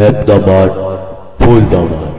help the bird, fool the bird.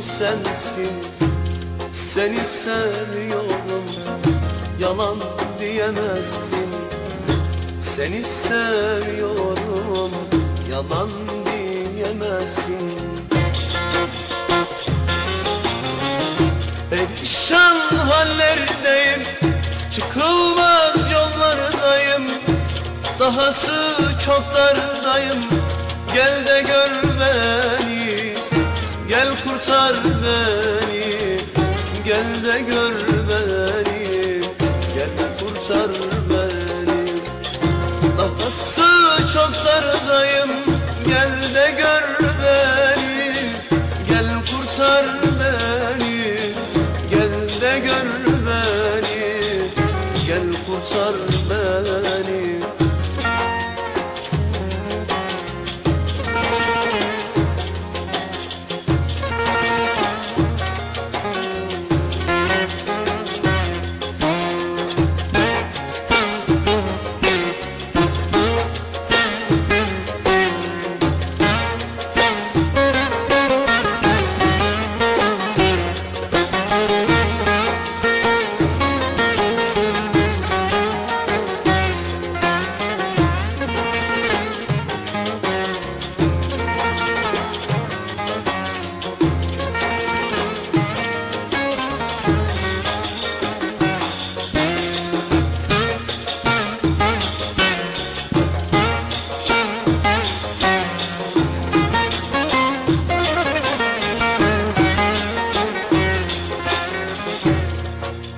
Sensin. Seni seviyorum, yalan diyemezsin. Seni seviyorum, yalan diyemezsin. Perişan hallerdeyim, çıkılmaz yollardayım. Dahası çok dardayım Gel de gör beni. Gel Dahası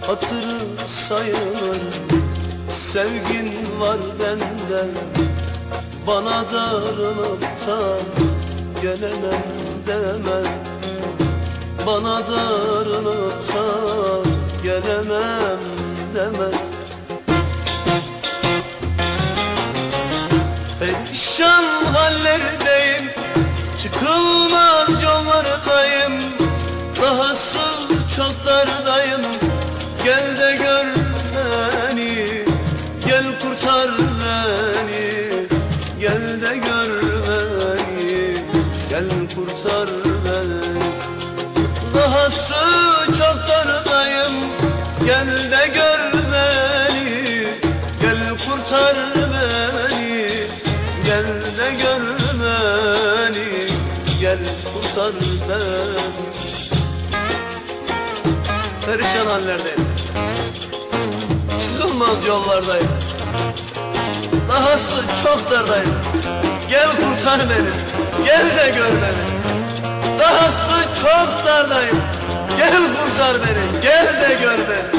hatırı sayılır Sevgin var benden Bana darılıp da gelemem deme. Bana darılıp da gelemem deme. Perişan hallerdeyim Çıkılmaz Gör beni Gel kurtar beni Gel de gör beni Gel kurtar beni. Dahası çok dardayım Gel de gör beni Gel kurtar beni Gel de gör beni Gel kurtar beni. Perişan hallerdeyim Çıkılmaz yollardayım. Dahası çok dardayım. Gel kurtar beni Gel de gör beni. Dahası çok dardayım. Gel kurtar beni Gel de gör beni